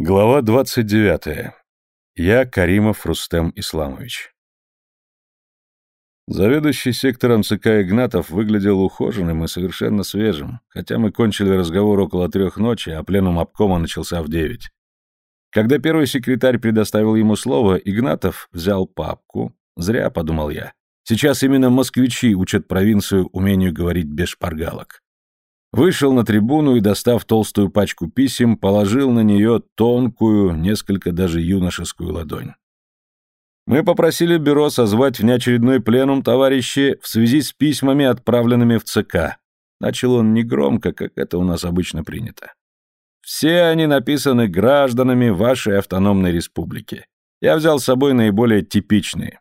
Глава 29. Я Каримов Рустем Исламович. Заведующий сектором ЦК Игнатов выглядел ухоженным и совершенно свежим, хотя мы кончили разговор около трех ночи, а пленум обкома начался в девять. Когда первый секретарь предоставил ему слово, Игнатов взял папку. Зря, подумал я. Сейчас именно москвичи учат провинцию умению говорить без шпаргалок. Вышел на трибуну и, достав толстую пачку писем, положил на нее тонкую, несколько даже юношескую ладонь. Мы попросили бюро созвать внеочередной пленум товарищи в связи с письмами, отправленными в ЦК. Начал он негромко, как это у нас обычно принято. Все они написаны гражданами вашей автономной республики. Я взял с собой наиболее типичные.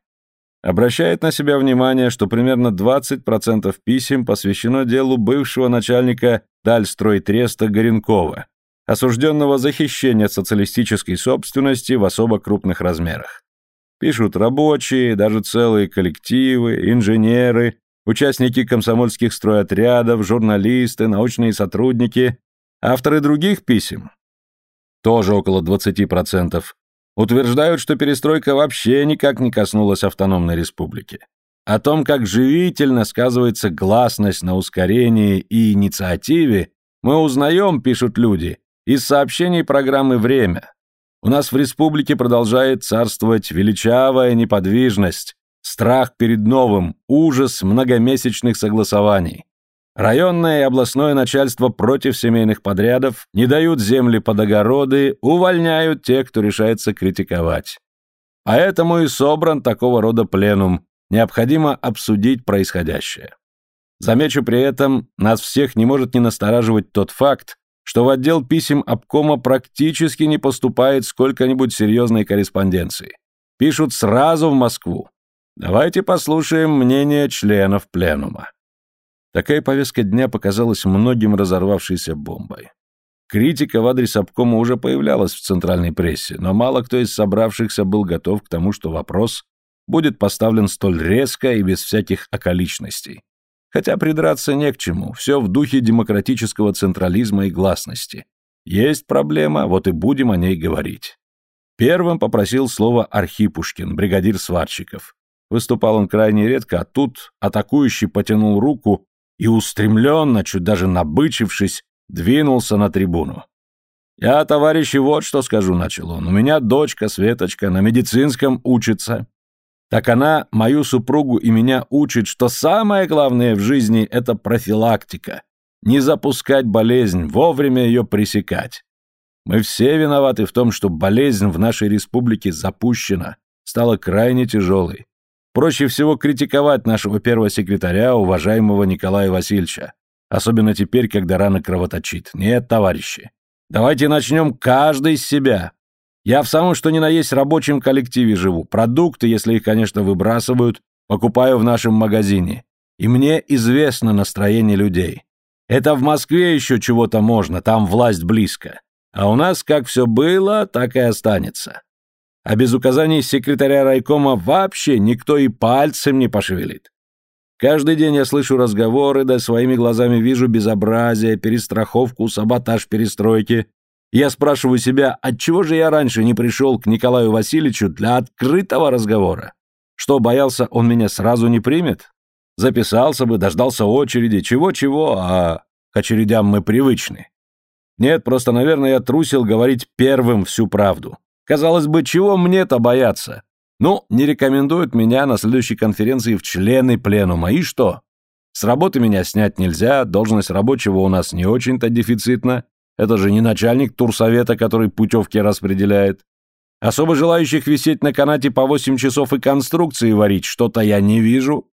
Обращает на себя внимание, что примерно 20% писем посвящено делу бывшего начальника Дальстройтреста Горенкова, осужденного за хищение социалистической собственности в особо крупных размерах. Пишут рабочие, даже целые коллективы, инженеры, участники комсомольских стройотрядов, журналисты, научные сотрудники, авторы других писем, тоже около 20%, утверждают, что перестройка вообще никак не коснулась автономной республики. О том, как живительно сказывается гласность на ускорении и инициативе, мы узнаем, пишут люди, из сообщений программы «Время». У нас в республике продолжает царствовать величавая неподвижность, страх перед новым, ужас многомесячных согласований. Районное и областное начальство против семейных подрядов не дают земли под огороды, увольняют тех, кто решается критиковать. Поэтому и собран такого рода пленум, необходимо обсудить происходящее. Замечу при этом, нас всех не может не настораживать тот факт, что в отдел писем обкома практически не поступает сколько-нибудь серьезной корреспонденции. Пишут сразу в Москву. Давайте послушаем мнение членов пленума. Такая повестка дня показалась многим разорвавшейся бомбой. Критика в адрес обкома уже появлялась в центральной прессе, но мало кто из собравшихся был готов к тому, что вопрос будет поставлен столь резко и без всяких околичностей. Хотя придраться не к чему, все в духе демократического централизма и гласности. Есть проблема, вот и будем о ней говорить. Первым попросил слово Архипушкин, бригадир сварщиков. Выступал он крайне редко, а тут атакующий потянул руку и устремленно, чуть даже набычившись, двинулся на трибуну. «Я, товарищи, вот что скажу», — начал он. «У меня дочка Светочка на медицинском учится. Так она мою супругу и меня учит, что самое главное в жизни — это профилактика. Не запускать болезнь, вовремя ее пресекать. Мы все виноваты в том, что болезнь в нашей республике запущена, стала крайне тяжелой. Проще всего критиковать нашего первого секретаря, уважаемого Николая Васильевича. Особенно теперь, когда рана кровоточит. Нет, товарищи. Давайте начнем каждый с себя. Я в самом что ни на есть рабочем коллективе живу. Продукты, если их, конечно, выбрасывают, покупаю в нашем магазине. И мне известно настроение людей. Это в Москве еще чего-то можно, там власть близко. А у нас как все было, так и останется а без указаний секретаря райкома вообще никто и пальцем не пошевелит. Каждый день я слышу разговоры, да своими глазами вижу безобразие, перестраховку, саботаж перестройки. Я спрашиваю себя, отчего же я раньше не пришел к Николаю Васильевичу для открытого разговора? Что, боялся, он меня сразу не примет? Записался бы, дождался очереди, чего-чего, а к очередям мы привычны. Нет, просто, наверное, я трусил говорить первым всю правду. Казалось бы, чего мне-то бояться? Ну, не рекомендуют меня на следующей конференции в члены пленума, и что? С работы меня снять нельзя, должность рабочего у нас не очень-то дефицитна. Это же не начальник турсовета, который путевки распределяет. Особо желающих висеть на канате по 8 часов и конструкции варить что-то я не вижу.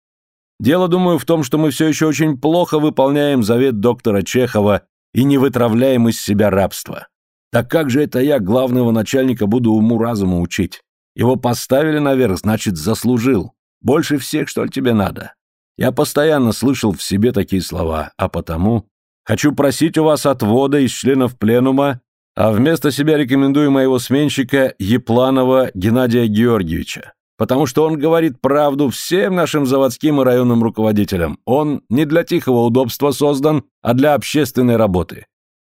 Дело, думаю, в том, что мы все еще очень плохо выполняем завет доктора Чехова и не вытравляем из себя рабство. Так как же это я главного начальника буду уму-разуму учить? Его поставили наверх, значит, заслужил. Больше всех, что ли, тебе надо? Я постоянно слышал в себе такие слова, а потому хочу просить у вас отвода из членов пленума, а вместо себя рекомендую моего сменщика Епланова Геннадия Георгиевича, потому что он говорит правду всем нашим заводским и районным руководителям. Он не для тихого удобства создан, а для общественной работы.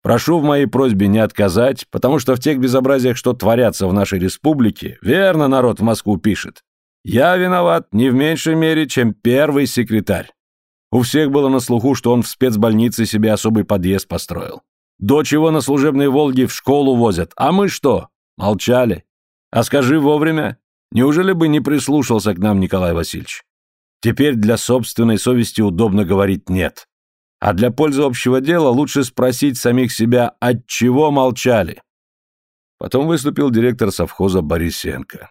Прошу в моей просьбе не отказать, потому что в тех безобразиях, что творятся в нашей республике, верно народ в Москву пишет. Я виноват не в меньшей мере, чем первый секретарь. У всех было на слуху, что он в спецбольнице себе особый подъезд построил. До чего на служебной «Волге» в школу возят, а мы что? Молчали. А скажи вовремя, неужели бы не прислушался к нам Николай Васильевич? Теперь для собственной совести удобно говорить «нет». А для пользы общего дела лучше спросить самих себя, от чего молчали. Потом выступил директор совхоза Борисенко.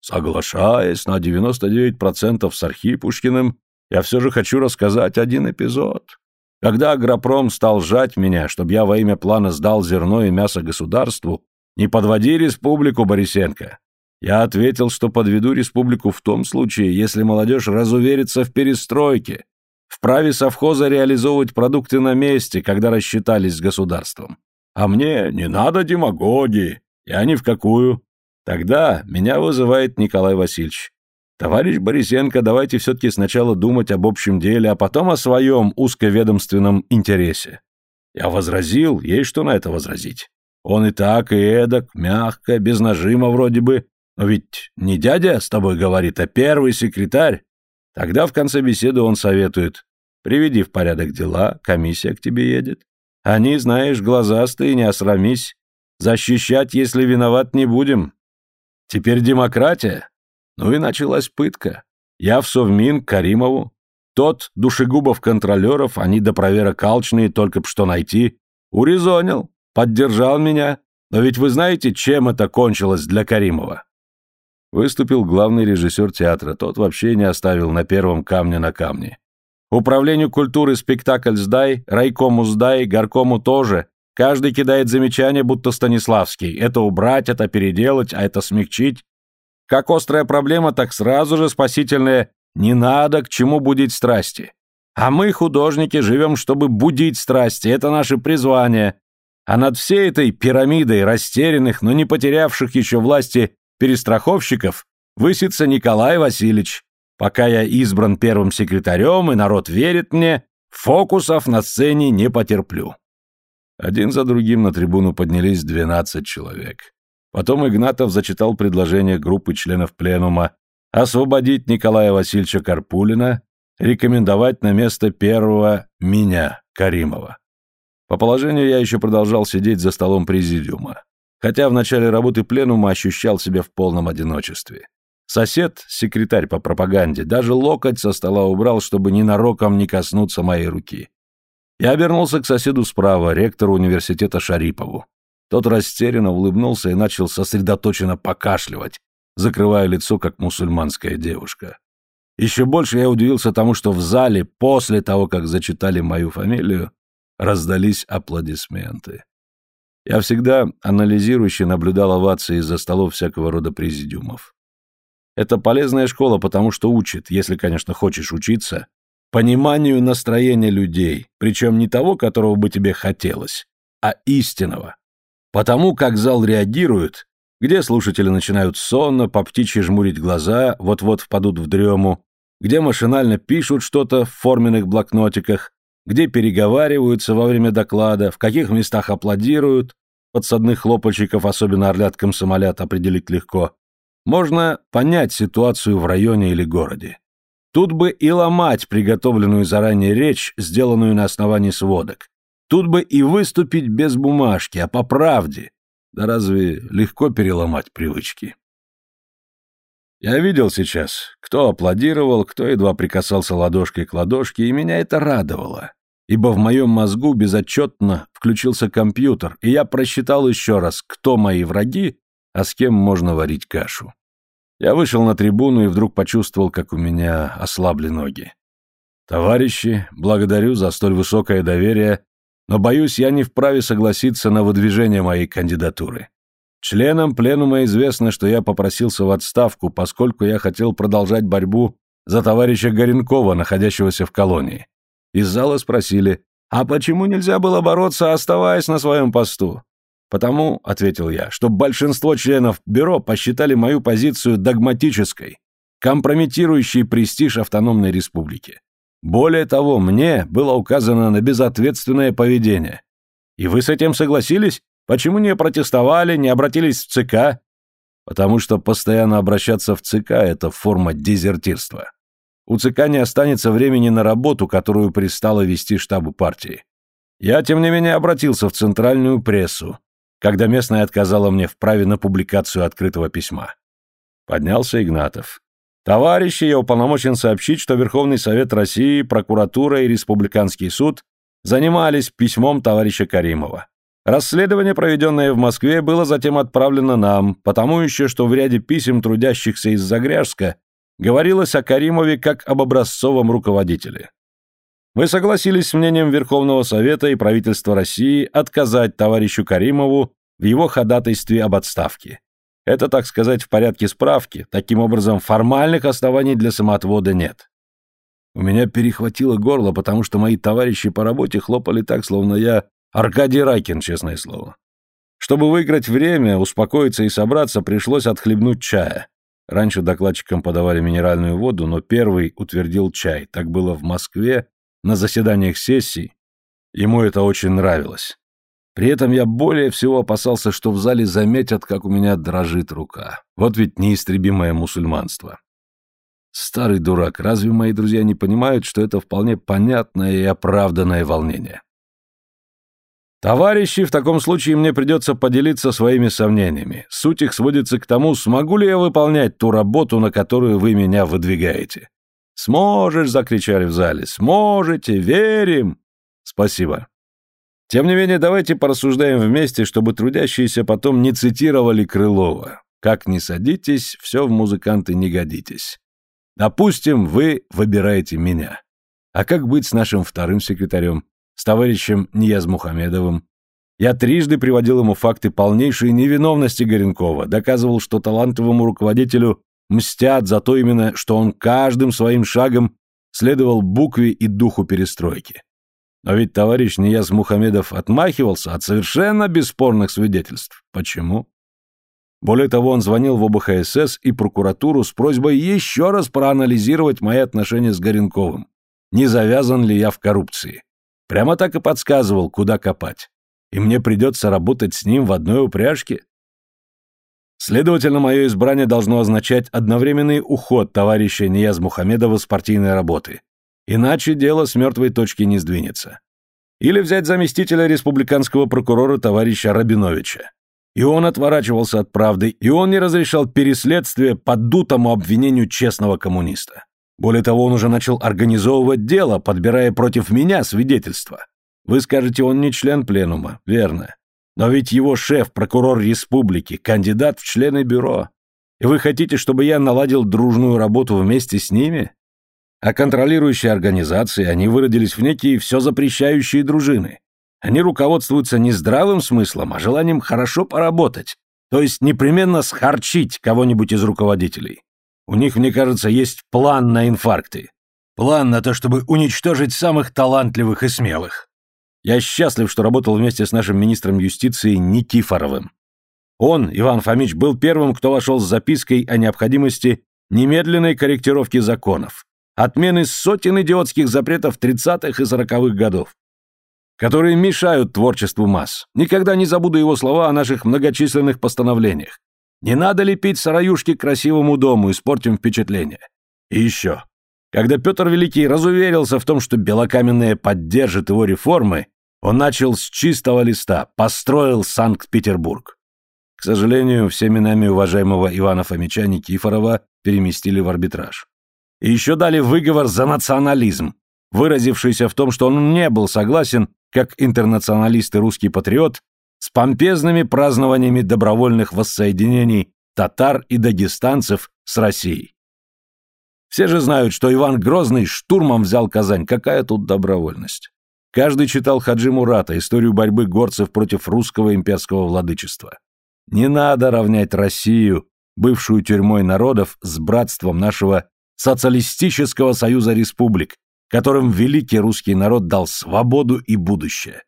Соглашаясь на 99% с Архипушкиным, я все же хочу рассказать один эпизод. Когда агропром стал жать меня, чтобы я во имя плана сдал зерно и мясо государству, не подводи республику, Борисенко. Я ответил, что подведу республику в том случае, если молодежь разуверится в перестройке, в праве совхоза реализовывать продукты на месте, когда рассчитались с государством. А мне не надо демагогии. Я ни в какую. Тогда меня вызывает Николай Васильевич. Товарищ Борисенко, давайте все-таки сначала думать об общем деле, а потом о своем узковедомственном интересе. Я возразил, есть что на это возразить. Он и так, и эдак, мягко, без нажима вроде бы. Но ведь не дядя с тобой говорит, а первый секретарь. Тогда в конце беседы он советует. Приведи в порядок дела, комиссия к тебе едет. Они, знаешь, глазастые, не осрамись. Защищать, если виноват, не будем. Теперь демократия. Ну и началась пытка. Я в Совмин к Каримову. Тот, душегубов-контролеров, они до проверок алчные, только б что найти. Урезонил, поддержал меня. Но ведь вы знаете, чем это кончилось для Каримова? Выступил главный режиссер театра, тот вообще не оставил на первом камне на камне. Управлению культуры спектакль сдай, райкому сдай, горкому тоже. Каждый кидает замечание, будто Станиславский. Это убрать, это переделать, а это смягчить. Как острая проблема, так сразу же спасительная «не надо к чему будить страсти». А мы, художники, живем, чтобы будить страсти, это наше призвание. А над всей этой пирамидой растерянных, но не потерявших еще власти перестраховщиков высится Николай Васильевич. Пока я избран первым секретарем и народ верит мне, фокусов на сцене не потерплю. Один за другим на трибуну поднялись 12 человек. Потом Игнатов зачитал предложение группы членов пленума освободить Николая Васильевича Карпулина, рекомендовать на место первого меня, Каримова. По положению я еще продолжал сидеть за столом президиума хотя в начале работы пленума ощущал себя в полном одиночестве. Сосед, секретарь по пропаганде, даже локоть со стола убрал, чтобы ненароком не коснуться моей руки. Я обернулся к соседу справа, ректору университета Шарипову. Тот растерянно улыбнулся и начал сосредоточенно покашливать, закрывая лицо, как мусульманская девушка. Еще больше я удивился тому, что в зале, после того, как зачитали мою фамилию, раздались аплодисменты. Я всегда анализирующе наблюдал овации из-за столов всякого рода президиумов. Это полезная школа, потому что учит, если, конечно, хочешь учиться, пониманию настроения людей, причем не того, которого бы тебе хотелось, а истинного. Потому как зал реагирует, где слушатели начинают сонно, по птичьи жмурить глаза, вот-вот впадут в дрему, где машинально пишут что-то в форменных блокнотиках, где переговариваются во время доклада, в каких местах аплодируют, подсадных хлопальщиков, особенно орлят комсомолят, определить легко, можно понять ситуацию в районе или городе. Тут бы и ломать приготовленную заранее речь, сделанную на основании сводок. Тут бы и выступить без бумажки, а по правде. Да разве легко переломать привычки? Я видел сейчас, кто аплодировал, кто едва прикасался ладошкой к ладошке, и меня это радовало, ибо в моем мозгу безотчетно включился компьютер, и я просчитал еще раз, кто мои враги, а с кем можно варить кашу. Я вышел на трибуну и вдруг почувствовал, как у меня ослабли ноги. Товарищи, благодарю за столь высокое доверие, но, боюсь, я не вправе согласиться на выдвижение моей кандидатуры. Членам пленума известно, что я попросился в отставку, поскольку я хотел продолжать борьбу за товарища Горенкова, находящегося в колонии. Из зала спросили, а почему нельзя было бороться, оставаясь на своем посту? Потому, — ответил я, — что большинство членов бюро посчитали мою позицию догматической, компрометирующей престиж автономной республики. Более того, мне было указано на безответственное поведение. И вы с этим согласились? Почему не протестовали, не обратились в ЦК? Потому что постоянно обращаться в ЦК – это форма дезертирства. У ЦК не останется времени на работу, которую пристало вести штабу партии. Я, тем не менее, обратился в центральную прессу, когда местная отказала мне в праве на публикацию открытого письма. Поднялся Игнатов. Товарищи, я уполномочен сообщить, что Верховный Совет России, прокуратура и Республиканский суд занимались письмом товарища Каримова. Расследование, проведенное в Москве, было затем отправлено нам, потому еще, что в ряде писем трудящихся из Загряжска говорилось о Каримове как об образцовом руководителе. Мы согласились с мнением Верховного Совета и правительства России отказать товарищу Каримову в его ходатайстве об отставке. Это, так сказать, в порядке справки, таким образом формальных оснований для самоотвода нет. У меня перехватило горло, потому что мои товарищи по работе хлопали так, словно я Аркадий Райкин, честное слово. Чтобы выиграть время, успокоиться и собраться, пришлось отхлебнуть чая. Раньше докладчикам подавали минеральную воду, но первый утвердил чай. Так было в Москве, на заседаниях сессий. Ему это очень нравилось. При этом я более всего опасался, что в зале заметят, как у меня дрожит рука. Вот ведь неистребимое мусульманство. Старый дурак, разве мои друзья не понимают, что это вполне понятное и оправданное волнение? Товарищи, в таком случае мне придется поделиться своими сомнениями. Суть их сводится к тому, смогу ли я выполнять ту работу, на которую вы меня выдвигаете. «Сможешь!» — закричали в зале. «Сможете! Верим!» «Спасибо!» Тем не менее, давайте порассуждаем вместе, чтобы трудящиеся потом не цитировали Крылова. Как ни садитесь, все в музыканты не годитесь. Допустим, вы выбираете меня. А как быть с нашим вторым секретарем, с товарищем Нияз Мухамедовым? Я трижды приводил ему факты полнейшей невиновности Горенкова, доказывал, что талантливому руководителю мстят за то именно, что он каждым своим шагом следовал букве и духу перестройки. Но ведь товарищ Нияз Мухамедов отмахивался от совершенно бесспорных свидетельств. Почему? Более того, он звонил в ОБХСС и прокуратуру с просьбой еще раз проанализировать мои отношения с Горенковым. Не завязан ли я в коррупции? Прямо так и подсказывал, куда копать. И мне придется работать с ним в одной упряжке? Следовательно, мое избрание должно означать одновременный уход товарища Нияз Мухамедова с партийной работы, Иначе дело с мертвой точки не сдвинется. Или взять заместителя республиканского прокурора товарища Рабиновича. И он отворачивался от правды, и он не разрешал переследствие поддутому обвинению честного коммуниста. Более того, он уже начал организовывать дело, подбирая против меня свидетельства. Вы скажете, он не член пленума, верно. Но ведь его шеф, прокурор республики, кандидат в члены бюро. И вы хотите, чтобы я наладил дружную работу вместе с ними? А контролирующие организации, они выродились в некие все запрещающие дружины. Они руководствуются не здравым смыслом, а желанием хорошо поработать, то есть непременно схарчить кого-нибудь из руководителей. У них, мне кажется, есть план на инфаркты. План на то, чтобы уничтожить самых талантливых и смелых. Я счастлив, что работал вместе с нашим министром юстиции Никифоровым. Он, Иван Фомич, был первым, кто вошел с запиской о необходимости немедленной корректировки законов отмены сотен идиотских запретов 30-х и 40-х годов, которые мешают творчеству масс. Никогда не забуду его слова о наших многочисленных постановлениях. Не надо лепить сараюшки красивому дому, испортим впечатление. И еще. Когда Петр Великий разуверился в том, что Белокаменная поддержит его реформы, он начал с чистого листа, построил Санкт-Петербург. К сожалению, всеми нами уважаемого Ивана Фомича Никифорова переместили в арбитраж. И еще дали выговор за национализм, выразившийся в том, что он не был согласен, как интернационалист и русский патриот, с помпезными празднованиями добровольных воссоединений татар и дагестанцев с Россией. Все же знают, что Иван Грозный штурмом взял Казань. Какая тут добровольность? Каждый читал Хаджи Мурата, историю борьбы горцев против русского имперского владычества. Не надо равнять Россию, бывшую тюрьмой народов, с братством нашего Социалистического союза республик, которым великий русский народ дал свободу и будущее.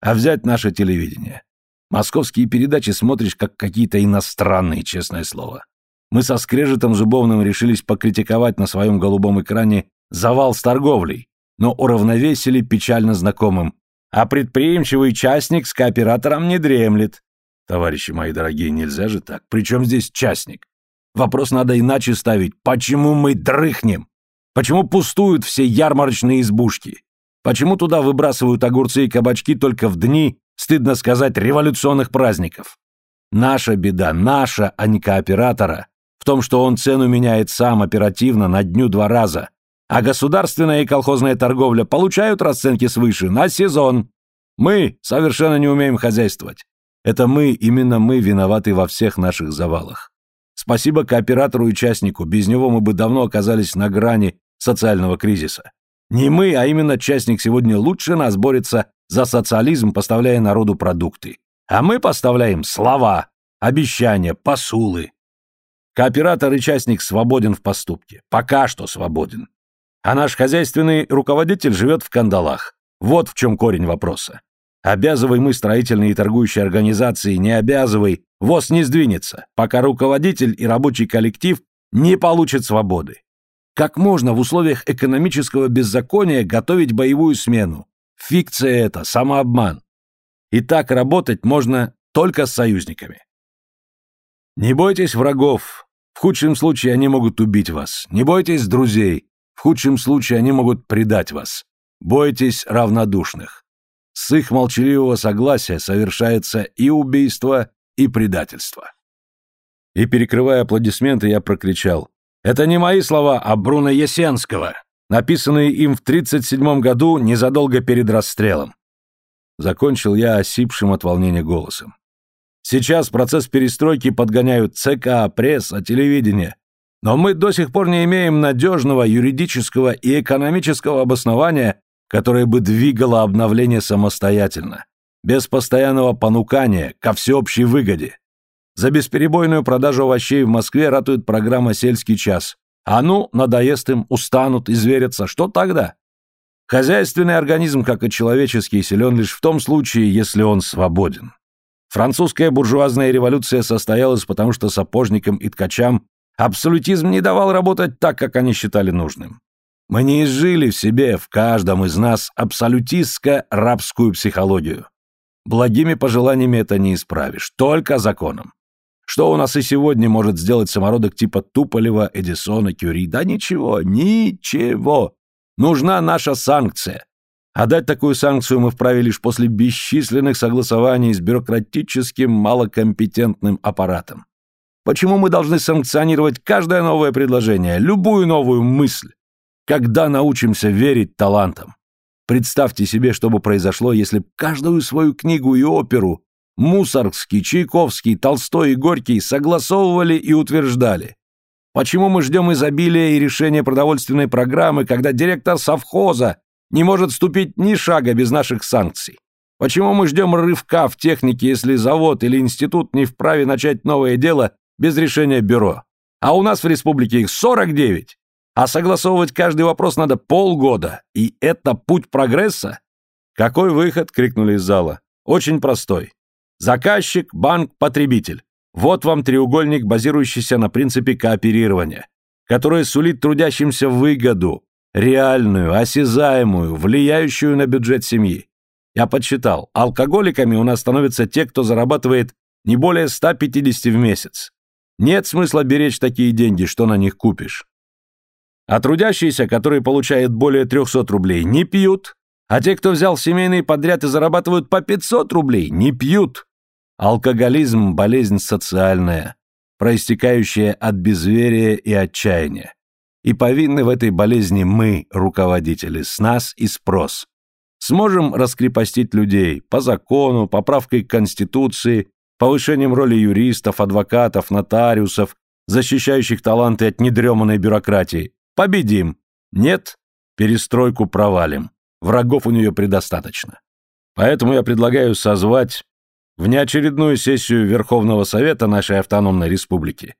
А взять наше телевидение. Московские передачи смотришь как какие-то иностранные, честное слово. Мы со скрежетом зубовным решились покритиковать на своем голубом экране завал с торговлей, но уравновесили печально знакомым. а предприимчивый частник с кооператором не дремлет. Товарищи мои дорогие, нельзя же так. Причем здесь частник? Вопрос надо иначе ставить. Почему мы дрыхнем? Почему пустуют все ярмарочные избушки? Почему туда выбрасывают огурцы и кабачки только в дни, стыдно сказать, революционных праздников? Наша беда, наша, а не кооператора, в том, что он цену меняет сам оперативно на дню два раза, а государственная и колхозная торговля получают расценки свыше на сезон. Мы совершенно не умеем хозяйствовать. Это мы, именно мы виноваты во всех наших завалах. Спасибо кооператору и частнику, без него мы бы давно оказались на грани социального кризиса. Не мы, а именно частник сегодня лучше нас борется за социализм, поставляя народу продукты. А мы поставляем слова, обещания, посулы. Кооператор и частник свободен в поступке. Пока что свободен. А наш хозяйственный руководитель живет в кандалах. Вот в чем корень вопроса. Обязывай мы строительные и торгующие организации, не обязывай, ВОЗ не сдвинется, пока руководитель и рабочий коллектив не получат свободы. Как можно в условиях экономического беззакония готовить боевую смену? Фикция это, самообман. И так работать можно только с союзниками. Не бойтесь врагов. В худшем случае они могут убить вас. Не бойтесь друзей. В худшем случае они могут предать вас. Бойтесь равнодушных. С их молчаливого согласия совершается и убийство, и предательство. И, перекрывая аплодисменты, я прокричал. Это не мои слова, а Бруно Есенского, написанные им в 37 году, незадолго перед расстрелом. Закончил я осипшим от волнения голосом. Сейчас процесс перестройки подгоняют ЦК, пресса, телевидение. Но мы до сих пор не имеем надежного юридического и экономического обоснования, которое бы двигало обновление самостоятельно, без постоянного понукания ко всеобщей выгоде. За бесперебойную продажу овощей в Москве ратует программа «Сельский час». А ну, надоест им, устанут, изверятся. Что тогда? Хозяйственный организм, как и человеческий, силен лишь в том случае, если он свободен. Французская буржуазная революция состоялась потому, что сапожникам и ткачам абсолютизм не давал работать так, как они считали нужным. Мы не изжили в себе, в каждом из нас, абсолютистско-рабскую психологию. Благими пожеланиями это не исправишь, только законом. Что у нас и сегодня может сделать самородок типа Туполева, Эдисона, Кюри? Да ничего, ничего. Нужна наша санкция. А дать такую санкцию мы вправе лишь после бесчисленных согласований с бюрократическим малокомпетентным аппаратом. Почему мы должны санкционировать каждое новое предложение, любую новую мысль? Когда научимся верить талантам? Представьте себе, что бы произошло, если б каждую свою книгу и оперу Мусоргский, Чайковский, Толстой и Горький согласовывали и утверждали. Почему мы ждем изобилия и решения продовольственной программы, когда директор совхоза не может ступить ни шага без наших санкций? Почему мы ждем рывка в технике, если завод или институт не вправе начать новое дело без решения бюро? А у нас в республике их 49. А согласовывать каждый вопрос надо полгода. И это путь прогресса? Какой выход? крикнули из зала. Очень простой. Заказчик, банк, потребитель. Вот вам треугольник, базирующийся на принципе кооперирования, который сулит трудящимся выгоду, реальную, осязаемую, влияющую на бюджет семьи. Я подсчитал, алкоголиками у нас становятся те, кто зарабатывает не более 150 в месяц. Нет смысла беречь такие деньги, что на них купишь. А трудящиеся, которые получают более 300 рублей, не пьют. А те, кто взял семейный подряд и зарабатывают по 500 рублей, не пьют. Алкоголизм – болезнь социальная, проистекающая от безверия и отчаяния. И повинны в этой болезни мы, руководители, с нас и спрос. Сможем раскрепостить людей по закону, поправкой к Конституции, повышением роли юристов, адвокатов, нотариусов, защищающих таланты от недреманной бюрократии. Победим. Нет, перестройку провалим. Врагов у нее предостаточно. Поэтому я предлагаю созвать внеочередную сессию Верховного Совета нашей автономной республики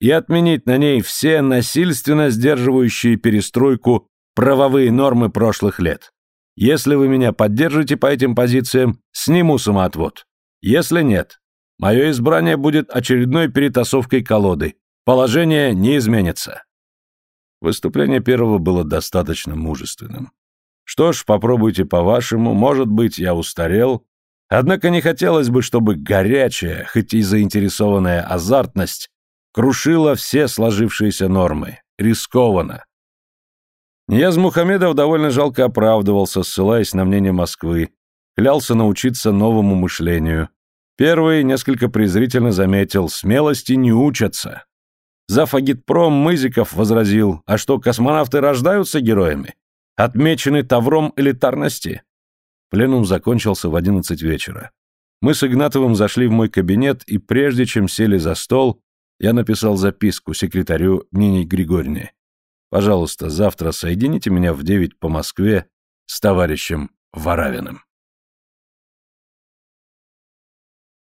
и отменить на ней все насильственно сдерживающие перестройку правовые нормы прошлых лет. Если вы меня поддержите по этим позициям, сниму самоотвод. Если нет, мое избрание будет очередной перетасовкой колоды. Положение не изменится. Выступление первого было достаточно мужественным. Что ж, попробуйте по-вашему, может быть, я устарел. Однако не хотелось бы, чтобы горячая, хоть и заинтересованная азартность крушила все сложившиеся нормы. Рискованно. Нияз Мухамедов довольно жалко оправдывался, ссылаясь на мнение Москвы, клялся научиться новому мышлению. Первый несколько презрительно заметил, смелости не учатся. Зав. агитпром Мызиков возразил, а что, космонавты рождаются героями? Отмечены тавром элитарности? Пленум закончился в одиннадцать вечера. Мы с Игнатовым зашли в мой кабинет, и прежде чем сели за стол, я написал записку секретарю Нине Григорьевне. Пожалуйста, завтра соедините меня в девять по Москве с товарищем Варавиным.